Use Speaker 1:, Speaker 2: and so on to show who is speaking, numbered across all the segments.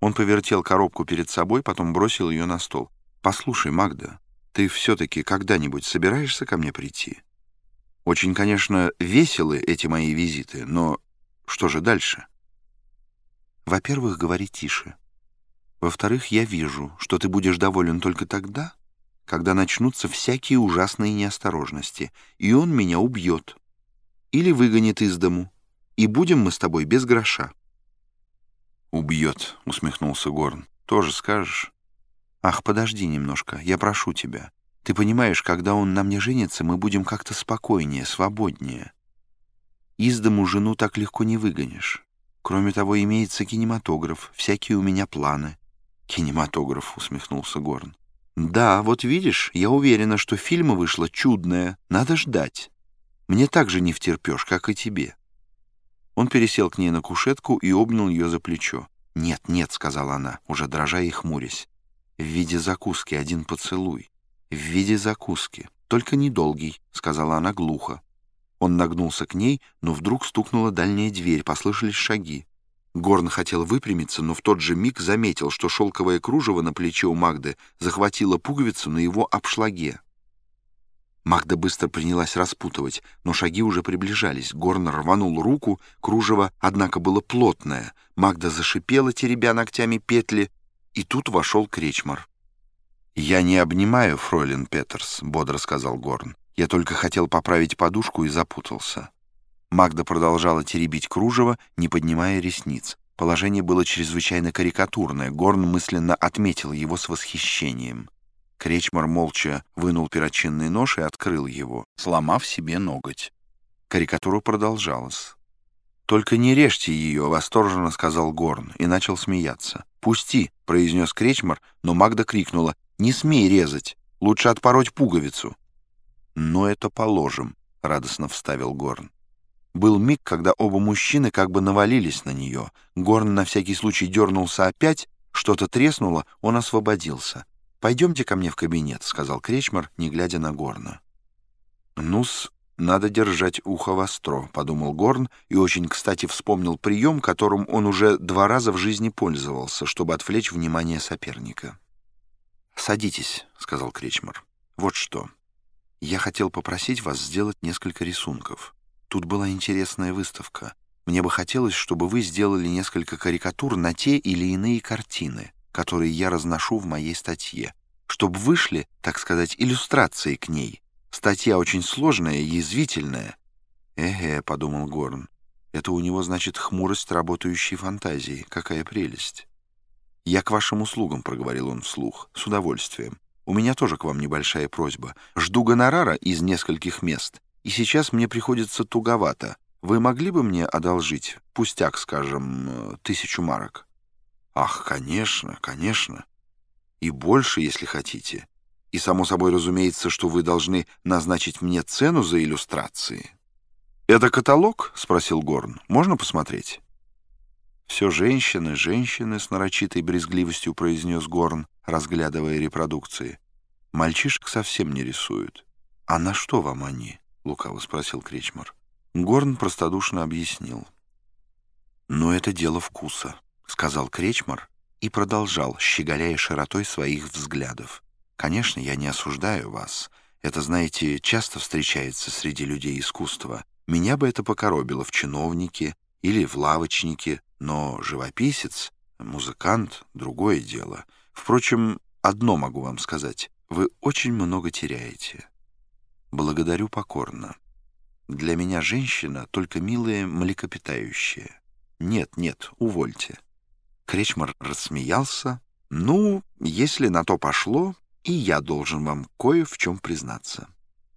Speaker 1: Он повертел коробку перед собой, потом бросил ее на стол. «Послушай, Магда, ты все-таки когда-нибудь собираешься ко мне прийти? Очень, конечно, веселы эти мои визиты, но что же дальше?» «Во-первых, говори тише. Во-вторых, я вижу, что ты будешь доволен только тогда, когда начнутся всякие ужасные неосторожности, и он меня убьет. Или выгонит из дому, и будем мы с тобой без гроша».
Speaker 2: «Убьет», — усмехнулся Горн. «Тоже скажешь?»
Speaker 1: «Ах, подожди немножко, я прошу тебя. Ты понимаешь, когда он на мне женится, мы будем как-то спокойнее, свободнее. Из дому жену так легко не выгонишь. Кроме того, имеется кинематограф, всякие у меня планы».
Speaker 2: «Кинематограф», — усмехнулся Горн.
Speaker 1: «Да, вот видишь, я уверена, что фильма вышло чудное. Надо ждать. Мне так же не втерпешь, как и тебе». Он пересел к ней на кушетку и обнял ее за плечо. «Нет, нет», — сказала она, уже дрожа и хмурясь. «В виде закуски один поцелуй. В виде закуски. Только недолгий», — сказала она глухо. Он нагнулся к ней, но вдруг стукнула дальняя дверь, послышались шаги. Горн хотел выпрямиться, но в тот же миг заметил, что шелковое кружево на плече у Магды захватило пуговицу на его обшлаге. Магда быстро принялась распутывать, но шаги уже приближались. Горн рванул руку, кружево, однако, было плотное. Магда зашипела, теребя ногтями петли, и тут вошел Кречмар. «Я не обнимаю, фройлен Петерс», — бодро сказал Горн. «Я только хотел поправить подушку и запутался». Магда продолжала теребить кружево, не поднимая ресниц. Положение было чрезвычайно карикатурное. Горн мысленно отметил его с восхищением. Кречмар молча вынул перочинный нож и открыл его, сломав себе ноготь. Карикатура продолжалась. «Только не режьте ее», — восторженно сказал Горн и начал смеяться. «Пусти», — произнес Кречмар, но Магда крикнула. «Не смей резать, лучше отпороть пуговицу». «Но это положим», — радостно вставил Горн. Был миг, когда оба мужчины как бы навалились на нее. Горн на всякий случай дернулся опять, что-то треснуло, он освободился. «Пойдемте ко мне в кабинет», — сказал Кречмар, не глядя на Горна. «Ну-с, надо держать ухо востро», — подумал Горн и очень кстати вспомнил прием, которым он уже два раза в жизни пользовался, чтобы отвлечь внимание соперника. «Садитесь», — сказал Кречмар. «Вот что. Я хотел попросить вас сделать несколько рисунков. Тут была интересная выставка. Мне бы хотелось, чтобы вы сделали несколько карикатур на те или иные картины» которые я разношу в моей статье, чтобы вышли, так сказать, иллюстрации к ней. Статья очень сложная, язвительная. «Эге», — подумал Горн, — «это у него, значит, хмурость работающей фантазии. Какая прелесть!» «Я к вашим услугам», — проговорил он вслух, — «с удовольствием. У меня тоже к вам небольшая просьба. Жду гонорара из нескольких мест, и сейчас мне приходится туговато. Вы могли бы мне одолжить, пустяк, скажем, э, тысячу марок?» Ах, конечно, конечно. И больше, если хотите. И, само собой, разумеется, что вы должны назначить мне цену за иллюстрации. «Это каталог?» — спросил Горн. «Можно посмотреть?» «Все женщины, женщины», — с нарочитой брезгливостью произнес Горн, разглядывая репродукции. «Мальчишек совсем не рисуют». «А на что вам они?» — лукаво спросил Кречмар. Горн простодушно объяснил. «Но это дело вкуса». — сказал Кречмар и продолжал, щеголяя широтой своих взглядов. «Конечно, я не осуждаю вас. Это, знаете, часто встречается среди людей искусства. Меня бы это покоробило в чиновнике или в лавочнике, но живописец, музыкант — другое дело. Впрочем, одно могу вам сказать. Вы очень много теряете. Благодарю покорно. Для меня женщина только милая млекопитающая. Нет, нет, увольте. Кречмар рассмеялся. «Ну, если на то пошло, и я должен вам кое в чем признаться.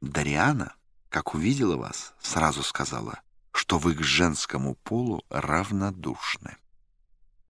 Speaker 1: Дариана, как увидела вас, сразу сказала, что вы к женскому полу равнодушны».